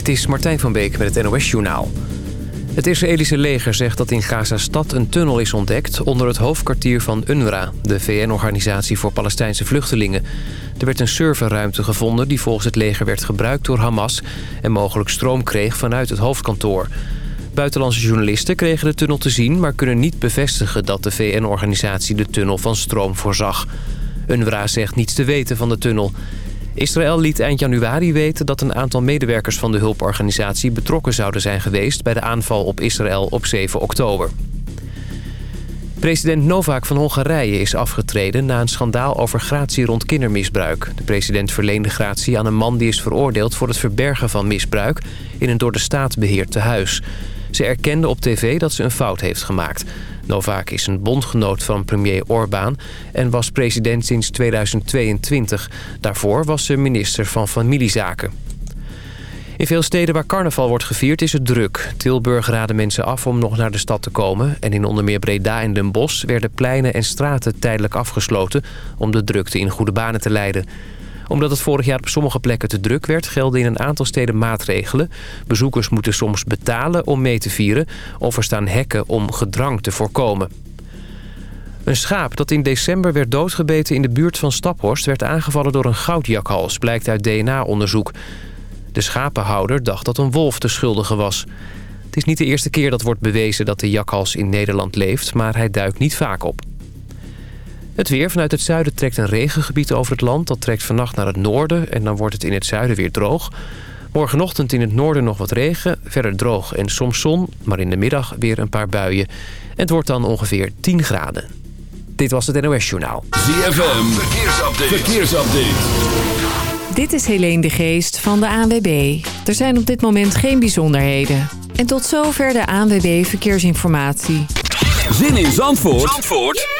Dit is Martijn van Beek met het NOS-journaal. Het Israëlische leger zegt dat in Gaza-stad een tunnel is ontdekt... onder het hoofdkwartier van UNRWA, de VN-organisatie voor Palestijnse vluchtelingen. Er werd een serverruimte gevonden die volgens het leger werd gebruikt door Hamas... en mogelijk stroom kreeg vanuit het hoofdkantoor. Buitenlandse journalisten kregen de tunnel te zien... maar kunnen niet bevestigen dat de VN-organisatie de tunnel van stroom voorzag. UNRWA zegt niets te weten van de tunnel... Israël liet eind januari weten dat een aantal medewerkers van de hulporganisatie betrokken zouden zijn geweest bij de aanval op Israël op 7 oktober. President Novak van Hongarije is afgetreden na een schandaal over gratie rond kindermisbruik. De president verleende gratie aan een man die is veroordeeld voor het verbergen van misbruik in een door de staat beheerd tehuis. Ze erkende op tv dat ze een fout heeft gemaakt. Novak is een bondgenoot van premier Orbán en was president sinds 2022. Daarvoor was ze minister van Familiezaken. In veel steden waar carnaval wordt gevierd is het druk. Tilburg raadde mensen af om nog naar de stad te komen... en in onder meer Breda en Den Bosch werden pleinen en straten tijdelijk afgesloten... om de drukte in goede banen te leiden omdat het vorig jaar op sommige plekken te druk werd... gelden in een aantal steden maatregelen. Bezoekers moeten soms betalen om mee te vieren... of er staan hekken om gedrang te voorkomen. Een schaap dat in december werd doodgebeten in de buurt van Staphorst... werd aangevallen door een goudjakhals, blijkt uit DNA-onderzoek. De schapenhouder dacht dat een wolf de schuldige was. Het is niet de eerste keer dat wordt bewezen dat de jakhals in Nederland leeft... maar hij duikt niet vaak op. Het weer. Vanuit het zuiden trekt een regengebied over het land. Dat trekt vannacht naar het noorden en dan wordt het in het zuiden weer droog. Morgenochtend in het noorden nog wat regen. Verder droog en soms zon, maar in de middag weer een paar buien. En het wordt dan ongeveer 10 graden. Dit was het NOS Journaal. ZFM. Verkeersupdate. Verkeersupdate. Dit is Helene de Geest van de ANWB. Er zijn op dit moment geen bijzonderheden. En tot zover de ANWB Verkeersinformatie. Zin in Zandvoort? Zandvoort?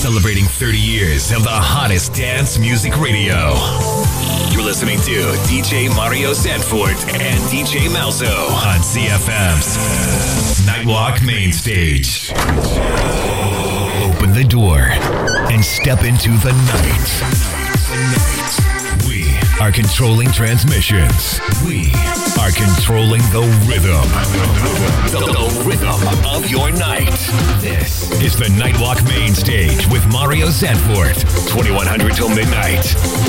Celebrating 30 years of the hottest dance music radio. You're listening to DJ Mario Sanford and DJ Malzo on CFM's Nightwalk Main Stage. Open the door and step into the night are controlling transmissions. We are controlling the rhythm. The, the, rhythm of your night. This is the Nightwalk Main Stage with Mario Zanfort. 2100 till midnight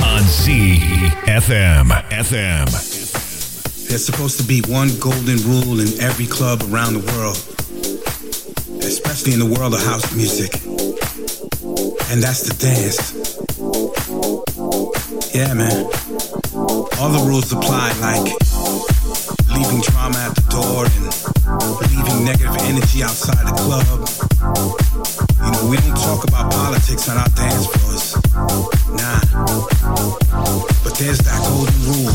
on ZFM. FM. There's supposed to be one golden rule in every club around the world, especially in the world of house music. And that's the dance. Yeah, man. All the rules apply, like leaving trauma at the door and leaving negative energy outside the club. You know, we don't talk about politics on our dance floors. Nah. But there's that golden rule.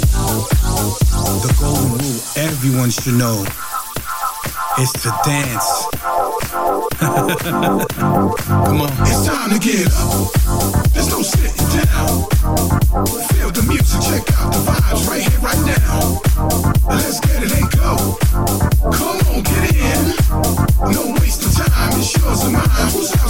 The golden rule everyone should know. It's to dance. Come on. It's time to get up. There's no sitting down. Feel the music, check out the vibes right here, right now. Let's get it and go. Come on, get in. No wasting time, it's yours and mine.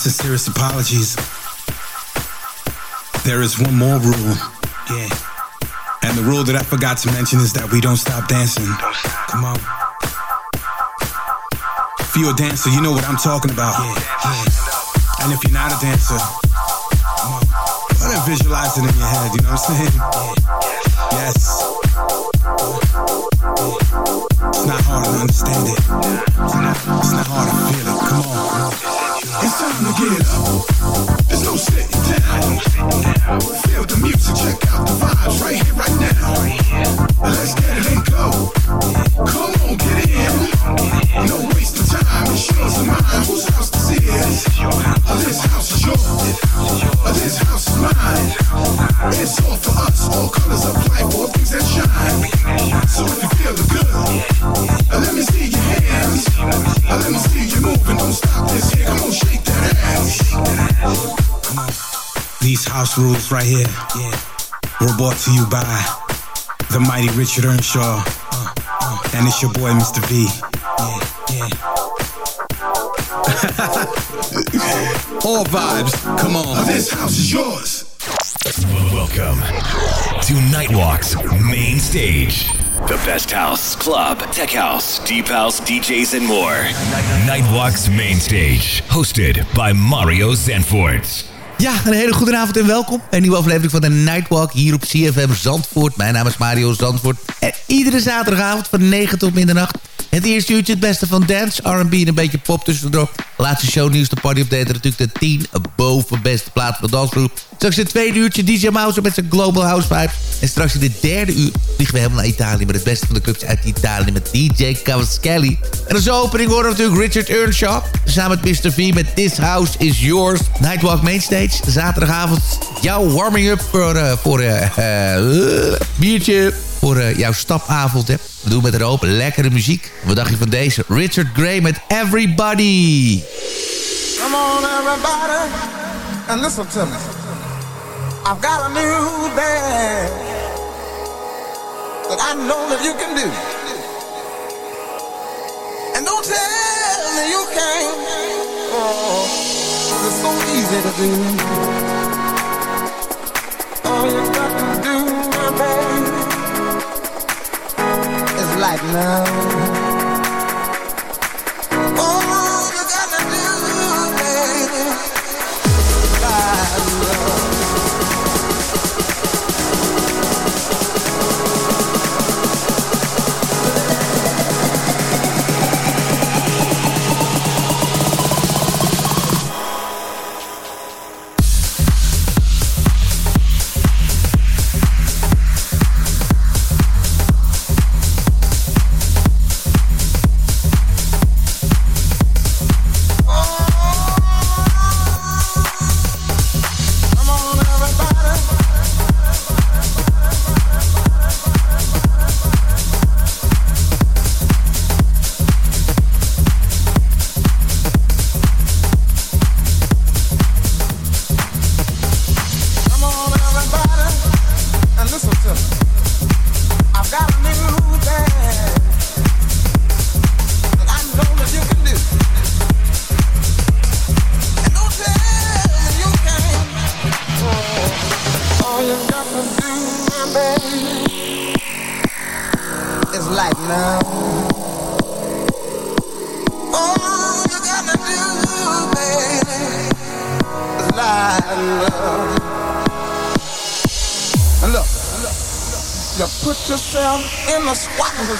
Sincerest apologies. There is one more rule. Yeah. And the rule that I forgot to mention is that we don't stop dancing. Come on. If you're a dancer, you know what I'm talking about. Yeah, yeah. And if you're not a dancer, come on. Go ahead and visualize it in your head, you know what I'm saying? Yeah. Yes. It's not hard to understand it. It's not, it's not hard to feel it. Come on. Time to get up. There's no sitting down. Feel the music, check out the vibes right here, right now. Let's get house right here yeah, were brought to you by the mighty Richard Earnshaw. Uh, uh, and it's your boy, Mr. V. Yeah, yeah. All vibes. Come on. this house is yours. Welcome to Nightwalk's main stage. The best house, club, tech house, deep house, DJs, and more. Nightwalk's main stage, hosted by Mario Zanfort. Ja, een hele goede avond en welkom. bij Een nieuwe aflevering van de Nightwalk hier op CFM Zandvoort. Mijn naam is Mario Zandvoort. En iedere zaterdagavond van 9 tot middernacht... het eerste uurtje het beste van dance, R&B en een beetje pop tussendoor. Laatste shownieuws, de party update. Natuurlijk de 10 boven beste plaats van de dansgroep. Straks in het tweede uurtje DJ Mouse met zijn Global House Vibes. En straks in het derde uur vliegen we helemaal naar Italië... met het beste van de clubs uit Italië met DJ Cavaschelli. En als opening horen we natuurlijk Richard Earnshaw... samen met Mr. V met This House Is Yours. Nightwalk Mainstage, zaterdagavond. Jouw warming-up voor, eh, voor eh, biertje... voor jouw stapavond, hè. We doen met een lekkere muziek. Wat dacht je van deze? Richard Gray met Everybody. Come on, everybody, and listen to me. I've got a new band that I know that you can do. And don't tell me you can't. Oh, it's so easy to do. All is lighten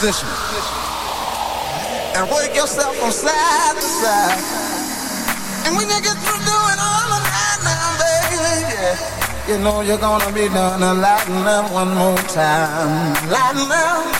position and work yourself from side to side. And when you get through doing all of that now, baby, you know you're gonna be done a lighten up one more time. Lighten up.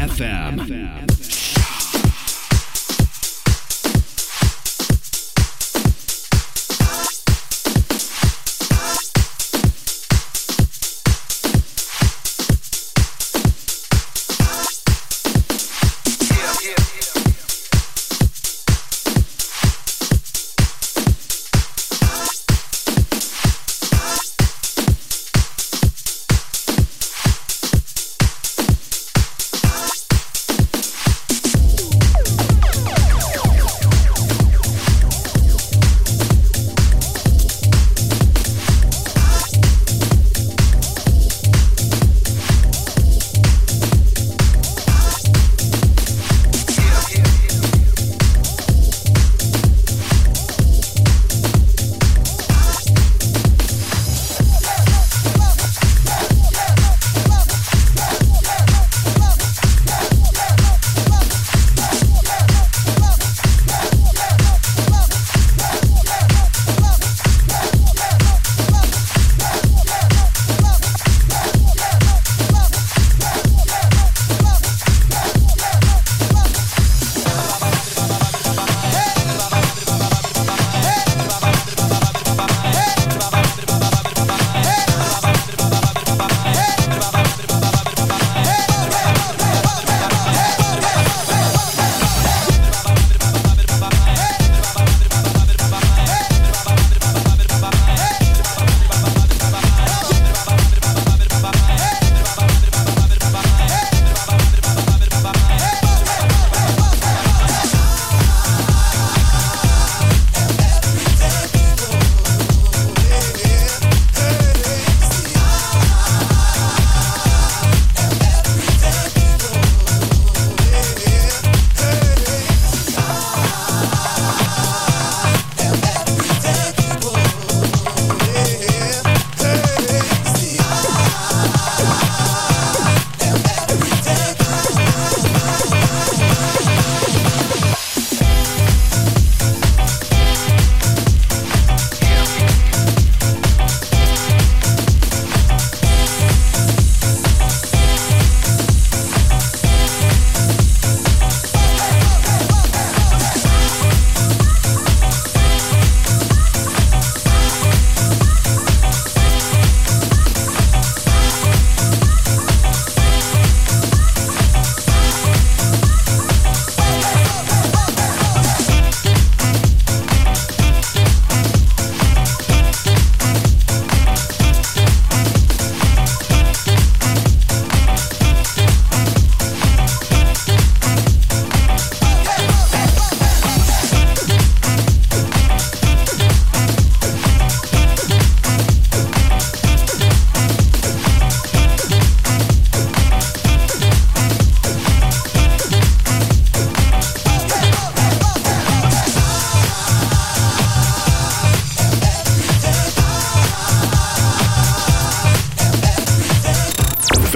FM. FM.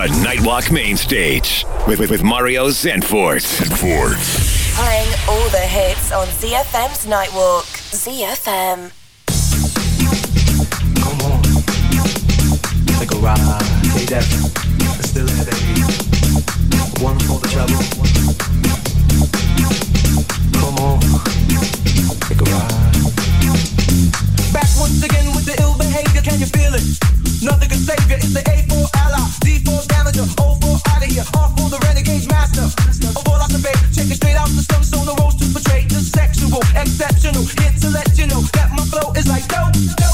The Nightwalk Main Stage with, with, with Mario Zanfort. Zanfort. Playing all the hits on ZFM's Nightwalk. ZFM. Come on. Take a ride. Hey, Deb. I still have that One for the trouble. Come on. Take a ride. Back once again with the ill behavior. Can you feel it? Nothing can save you. It's the A4 exceptional. Here to let you know that my flow is like dope. I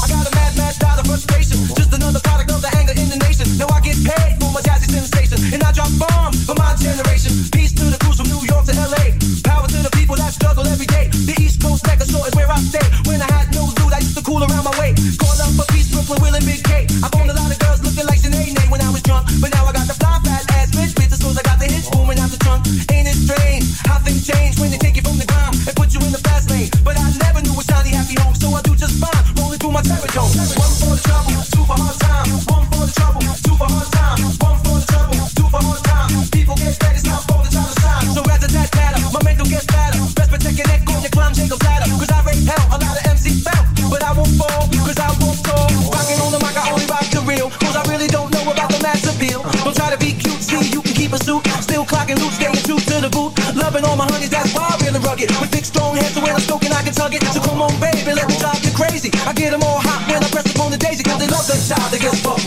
daisy, cause they love the child that gets buck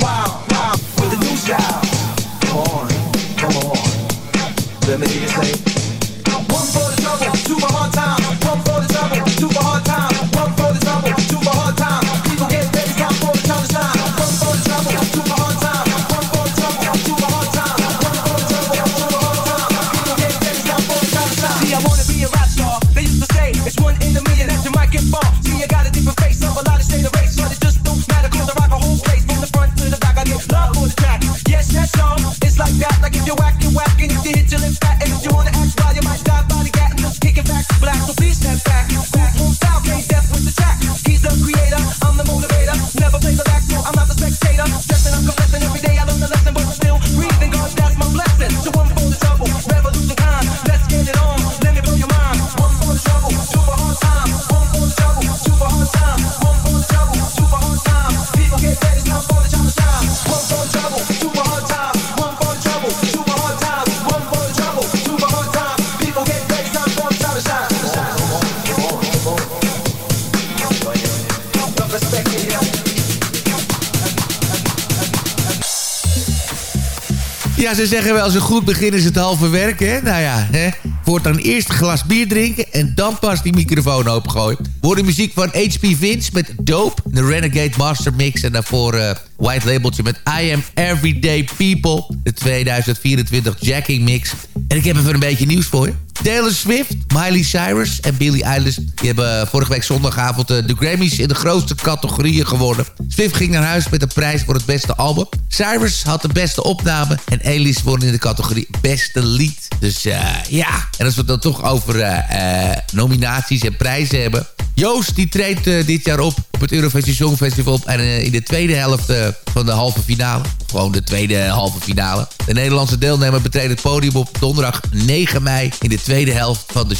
Ze zeggen wel, zo goed begin is het halve werk, hè? Nou ja, hè? Voortaan eerst een glas bier drinken en dan pas die microfoon opengooien. Voor de muziek van HP Vince met Dope, de Renegade Master Mix... en daarvoor eh White Labeltje met I Am Everyday People, de 2024 Jacking Mix. En ik heb even een beetje nieuws voor je. Taylor Swift, Miley Cyrus en Billie Eilish... die hebben vorige week zondagavond eh, de Grammys in de grootste categorieën gewonnen. Swift ging naar huis met een prijs voor het beste album. Cyrus had de beste opname en Eilish won in de categorie beste lied. Dus eh, ja, en als we het dan toch over eh, nominaties en prijzen hebben... Joost die treedt dit jaar op op het Eurovisie Songfestival op. En in de tweede helft van de halve finale. Gewoon de tweede halve finale. De Nederlandse deelnemer betreedt het podium op donderdag 9 mei. In de tweede helft van de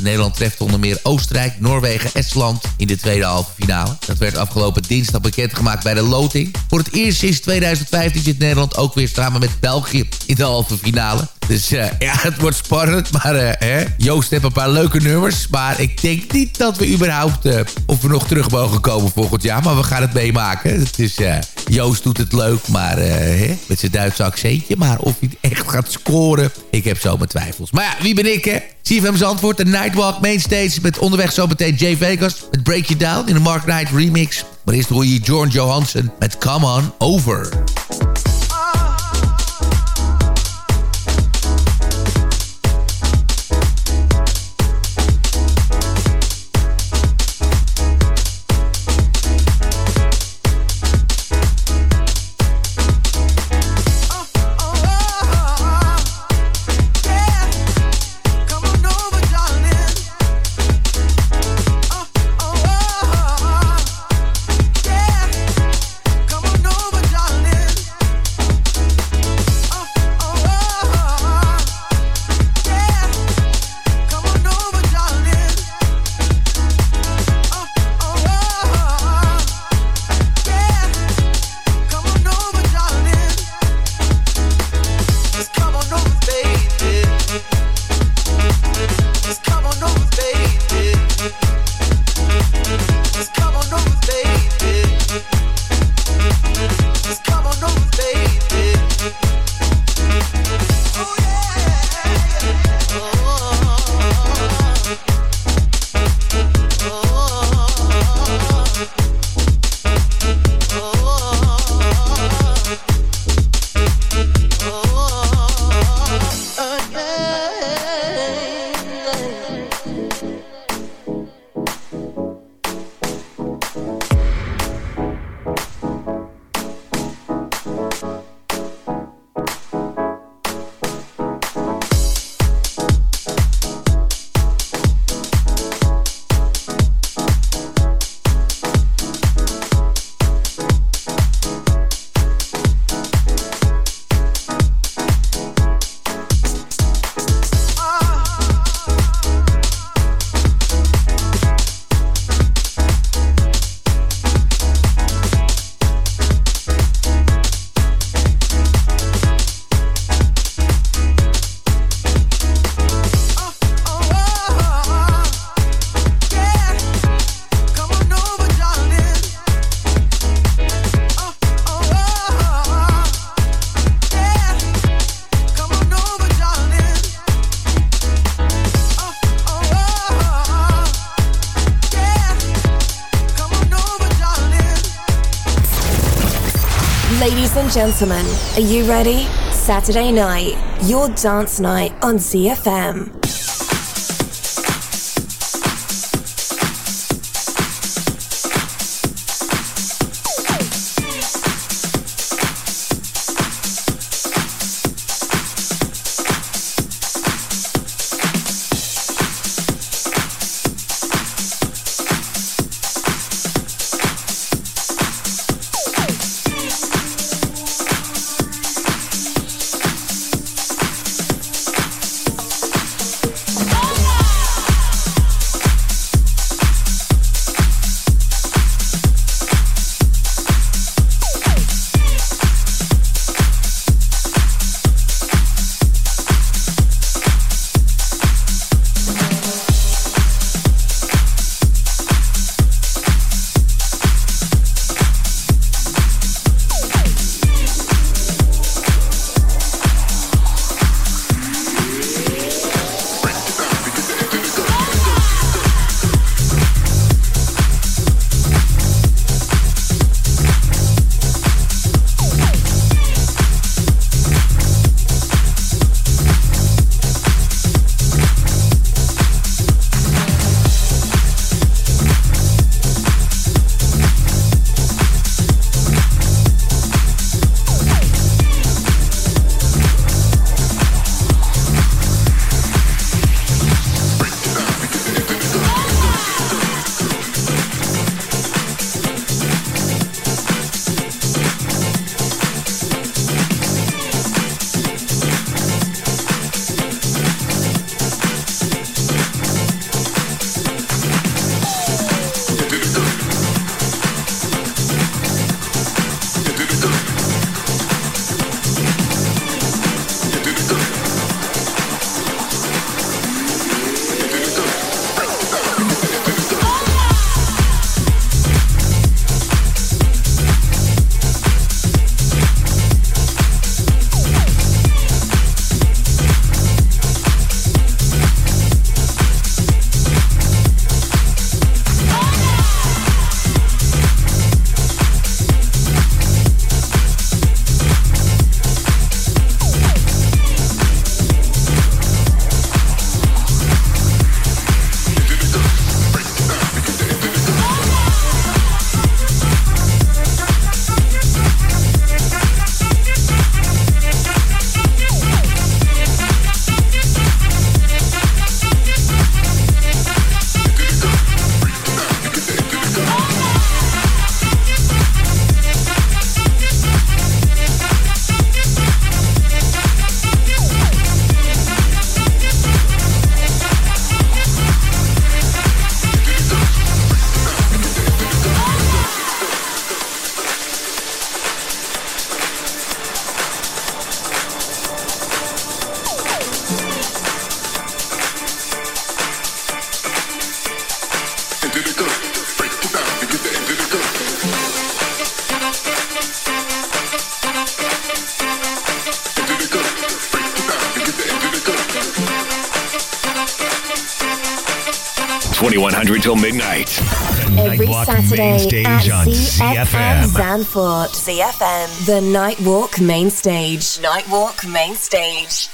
Nederland treft onder meer Oostenrijk, Noorwegen, Estland in de tweede halve finale. Dat werd afgelopen dinsdag bekendgemaakt bij de loting. Voor het eerst sinds 2015 zit Nederland ook weer samen met België in de halve finale. Dus eh, ja, het wordt spannend. Maar eh, hè, Joost heeft een paar leuke nummers. Maar ik denk niet dat we überhaupt... eh, of we nog terug mogen komen volgend jaar. Maar we gaan het meemaken. Het is, Joost doet het leuk, maar hè, met zijn Duitse accentje. Maar of hij echt gaat scoren, ik heb zo mijn twijfels. Maar ja, wie ben ik, hè? CFM's antwoord, de Nightwalk Mainstage... met onderweg zo meteen Jay Vegas met Break You Down... in de Mark Knight remix. Maar eerst hoor je Jorn Johansson met Come On Over. Gentlemen, are you ready? Saturday night, your dance night on ZFM. Till midnight. Every Saturday main stage at on ZFM ZFM. Zanfort. ZFM. The Nightwalk Main Stage. Nightwalk Main Stage.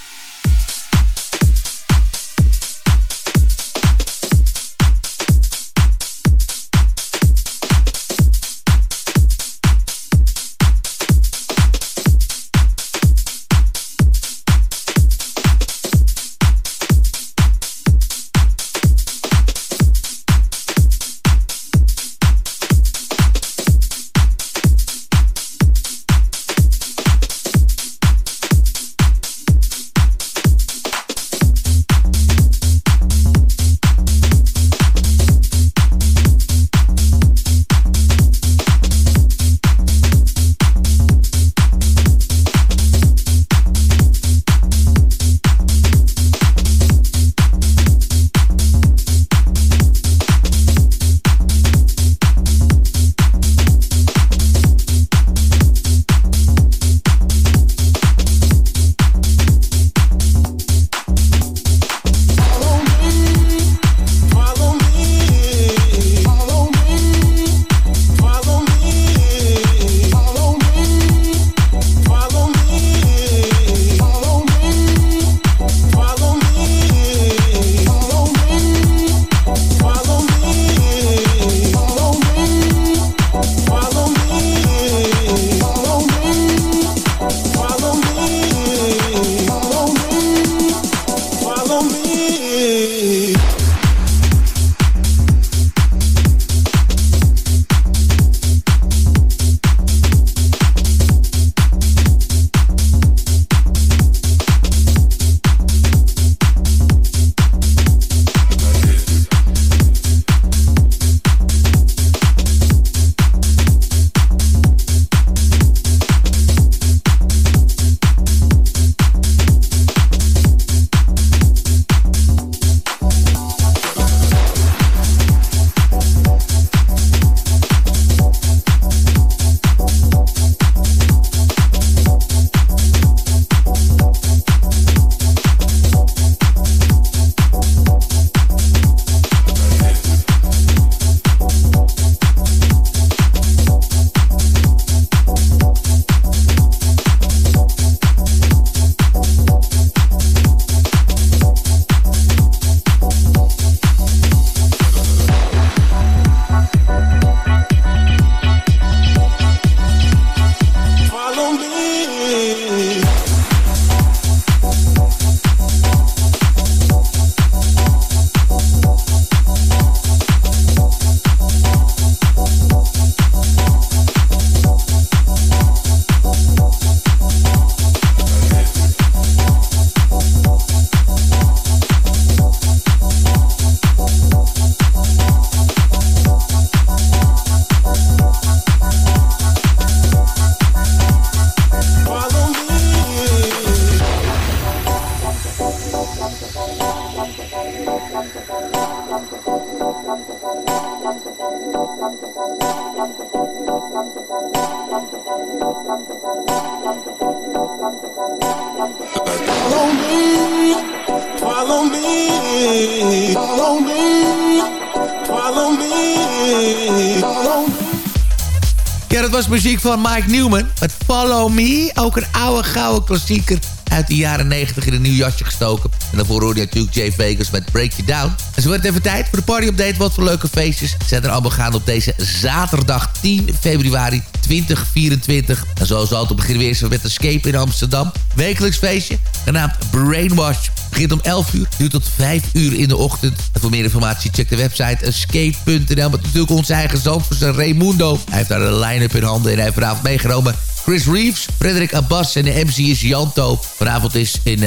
Ja, dat was muziek van Mike Newman. Met Follow Me. Ook een oude gouden klassieker uit de jaren 90 in een nieuw jasje gestoken. En daarvoor hoorde je natuurlijk Jay Vegas met Break You Down. En zo wordt het even tijd voor de party update. Wat voor leuke feestjes zijn er allemaal gaan op deze zaterdag 10 februari 2024. En zoals altijd beginnen we eerst met Escape in Amsterdam. Wekelijks feestje, genaamd Brainwash. Begint om 11 uur, duurt tot 5 uur in de ochtend. En voor meer informatie check de website escape.nl. Met natuurlijk onze eigen Zandvoortse Raimundo. Hij heeft daar een line-up in handen en hij heeft vanavond meegenomen... Chris Reeves, Frederik Abbas en de MC is Janto. Vanavond is in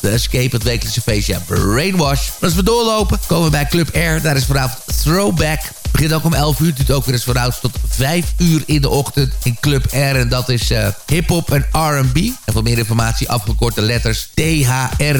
de Escape het wekelijkse feestje Brainwash. Maar als we doorlopen, komen we bij Club Air. Daar is vanavond Throwback begint ook om 11 uur. Duurt ook weer eens vanavond tot 5 uur in de ochtend in Club R. En dat is uh, hip-hop en RB. En voor meer informatie afgekorte letters thrwbck.nl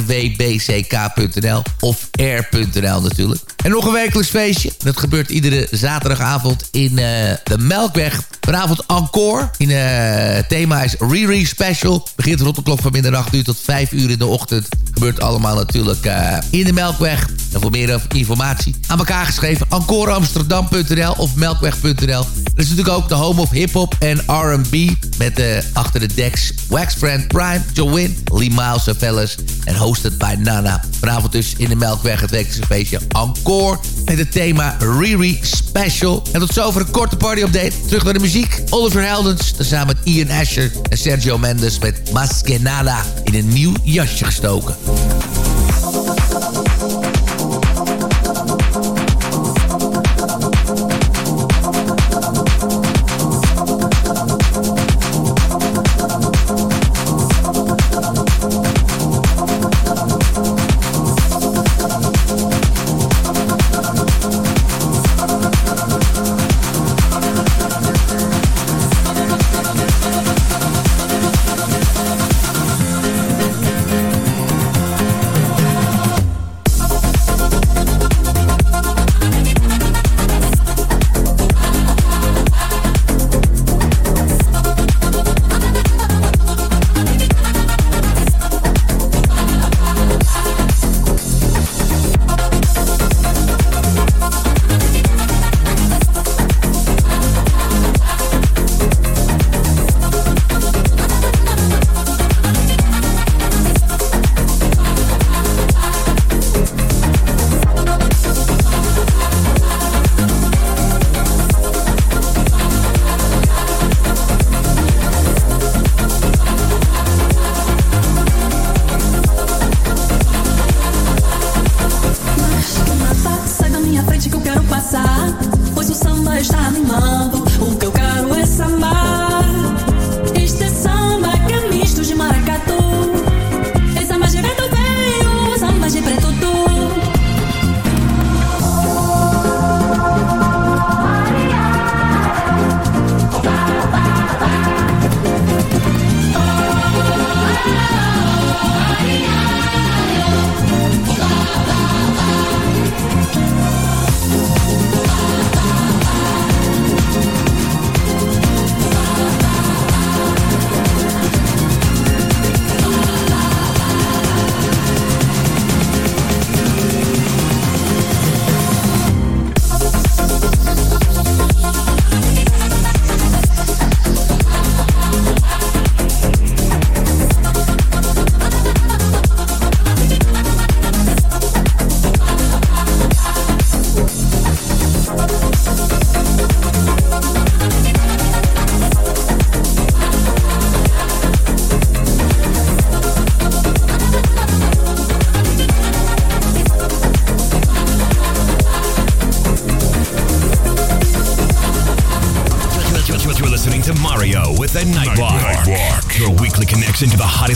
of r.nl natuurlijk. En nog een wekelijks feestje. Dat gebeurt iedere zaterdagavond in uh, de Melkweg. Vanavond encore. In uh, thema is Riri Special. Begint rond de klok van middernacht uur tot 5 uur in de ochtend. Gebeurt allemaal natuurlijk uh, in de Melkweg. En voor meer informatie aan elkaar geschreven. Encore Amsterdam.nl of melkweg.nl. Er is natuurlijk ook de home of hip-hop en R&B. Met uh, achter de decks Wax Friend Prime, Joanne, Lee Miles en. En hosted by Nana. Vanavond dus in de Melkweg het wekelijkse feestje Encore. Met het thema Riri Special. En tot zover een korte party update. Terug naar de muziek. Oliver Heldens. Samen met Ian Asher en Sergio Mendes met Maskenada. In een nieuw jasje gestoken. наука.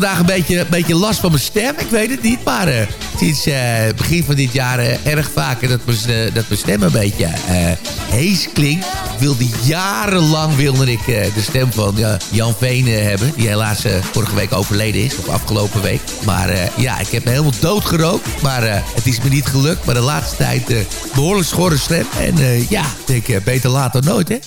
vandaag een beetje, een beetje last van mijn stem. Ik weet het niet, maar uh, sinds uh, begin van dit jaar uh, erg vaker dat mijn, dat stem een beetje hees klinkt. Ik wilde jarenlang wilde ik de stem van Jan Veen hebben. Die helaas vorige week overleden is, of afgelopen week. Maar ja, ik heb me helemaal doodgerookt. Maar het is me niet gelukt. Maar de laatste tijd behoorlijk schorre stem. En ja, ik denk beter later nooit, hè.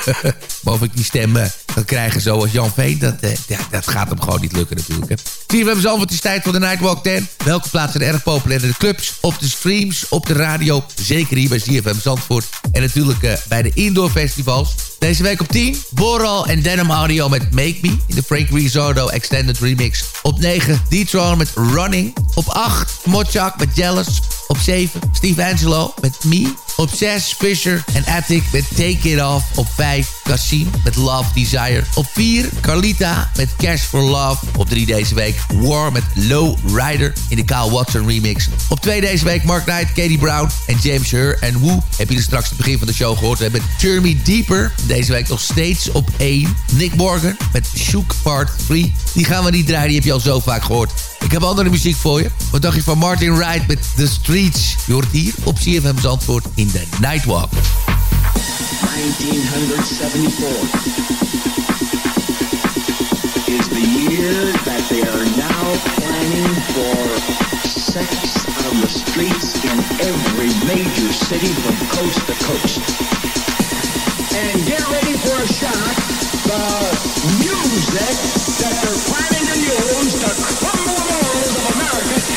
maar of ik die stem kan krijgen zoals Jan Veen. Dat, uh, ja, dat gaat hem gewoon niet lukken natuurlijk. Hè. Zie we hebben het is tijd voor de Nightwalk 10. Welke plaatsen zijn erg populair in de clubs, op de streams, op de radio. Zeker hier bij ZFM Zandvoort. En natuurlijk uh, bij de indoor festivals. Deze week op 10, Boral en Denim Audio met Make Me... in de Frank Risordo Extended Remix. Op 9, D-Tron met Running. Op 8, Mochak met Jealous. Op 7, Steve Angelo met Me. Op 6, Fisher en Attic met Take It Off. Op 5, Cassim met Love Desire. Op 4 Carlita met Cash for Love. Op 3 deze week War met Low Rider in de Kyle Watson remix. Op 2 deze week Mark Knight, Katie Brown en James Hur en Woo. Heb je er straks het begin van de show gehoord. We hebben Jeremy Deeper. Deze week nog steeds op 1. Nick Morgan met Shook Part 3. Die gaan we niet draaien, die heb je al zo vaak gehoord. Ik heb andere muziek voor je. Wat dacht je van Martin Wright met The Streets? Je hoort hier op CFM Zandvoort in de Nightwalk. 1974 is the year that they are now planning for sex on the streets in every major city from coast to coast. And get ready for a shock. The music that they're planning to use to crumble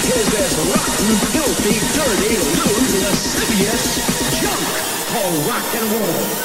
is this rotten, filthy, dirty, lewd, lascivious junk called rock and roll.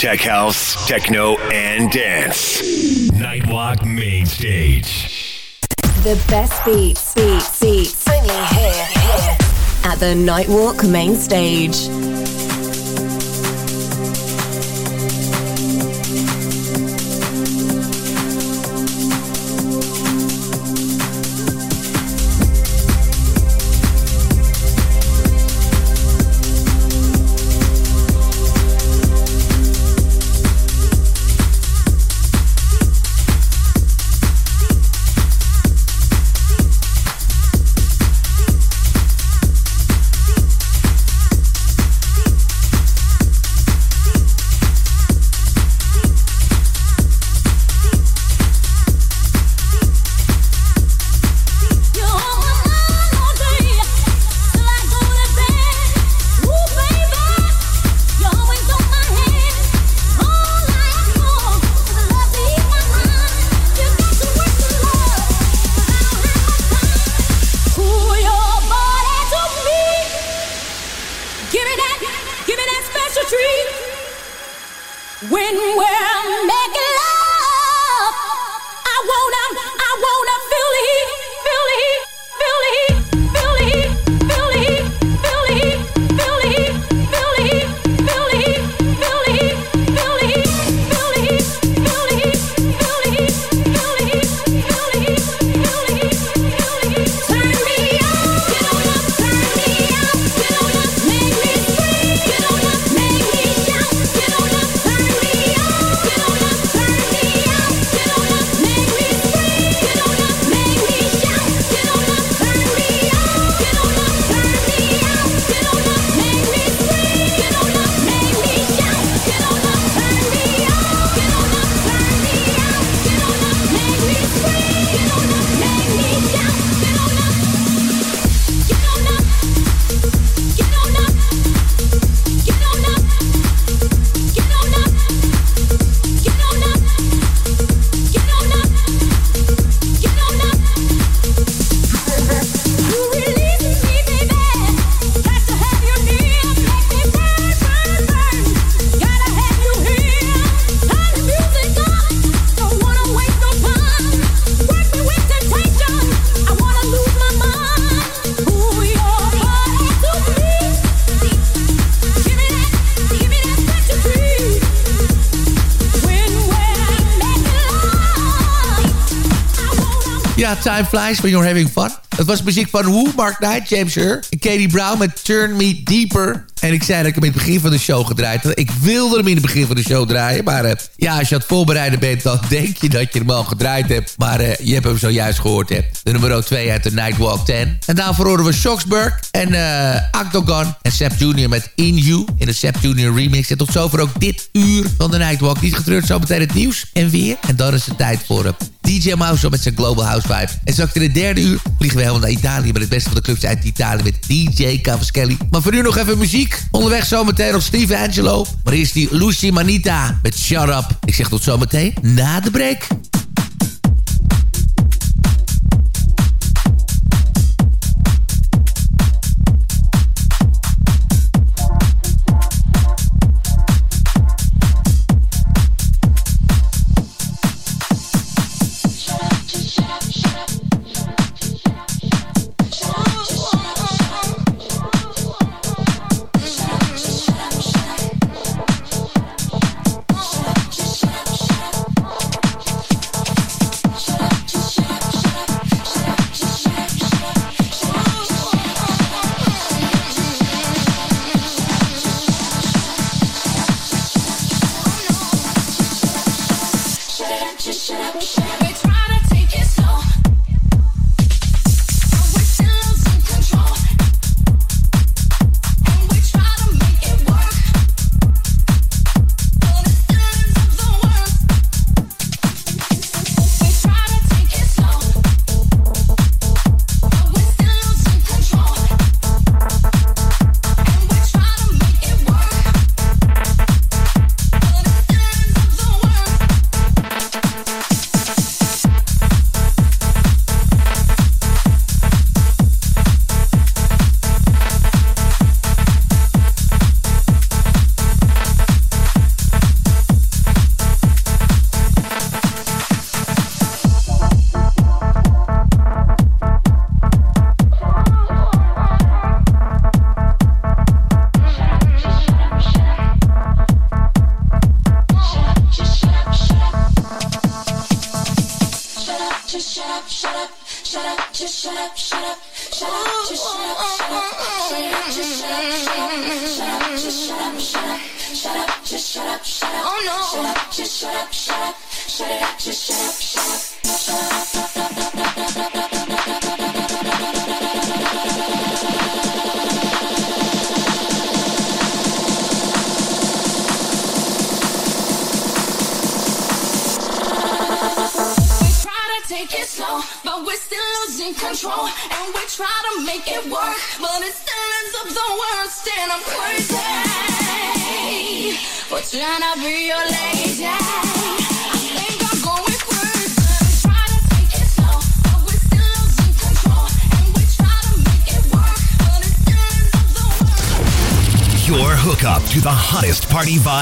Tech house, techno, and dance. Nightwalk Main Stage. The best beats, beats, beats. Only here, here. At the Nightwalk main stage. Time Flies when you're having fun. Het was muziek van Who, Mark Knight, James Hur en Katie Brown met Turn Me Deeper. En ik zei dat ik hem in het begin van de show gedraaid had. Ik wilde hem in het begin van de show draaien. Maar uh, ja, als je aan het voorbereiden bent, dan denk je dat je hem al gedraaid hebt. Maar uh, je hebt hem zojuist gehoord. Hè. De nummer 2 uit de Nightwalk 10. En daarvoor horen we Shocksburg en uh, en Sap Junior met In You. In de Sap Junior remix. En tot zover ook dit uur van de Nightwalk. Niet getreurd, zometeen het nieuws en weer. En dan is het tijd voor DJ Mouse met zijn Global House Vibe. En straks in het derde uur vliegen we helemaal naar Italië... met het beste van de clubs uit Italië met DJ Cavaschelli. Maar voor nu nog even muziek. Onderweg zometeen nog Steve Angelo. Maar eerst die Lucy Manita met Shut Up. Ik zeg tot zometeen na de break.